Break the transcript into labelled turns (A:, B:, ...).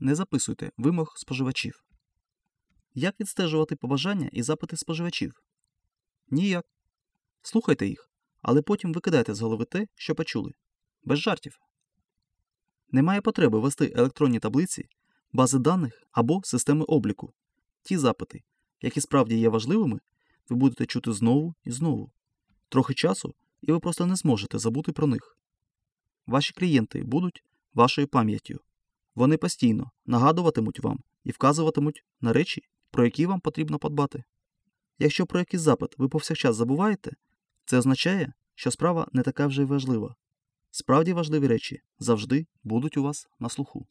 A: не записуйте вимог споживачів. Як відстежувати побажання і запити споживачів? Ніяк. Слухайте їх, але потім викидайте з голови те, що почули. Без жартів. Немає потреби вести електронні таблиці, бази даних або системи обліку. Ті запити, які справді є важливими, ви будете чути знову і знову. Трохи часу, і ви просто не зможете забути про них. Ваші клієнти будуть вашою пам'яттю. Вони постійно нагадуватимуть вам і вказуватимуть на речі, про які вам потрібно подбати. Якщо про якийсь запит ви повсякчас забуваєте, це означає, що справа не така вже й важлива. Справді важливі речі завжди будуть у вас на слуху.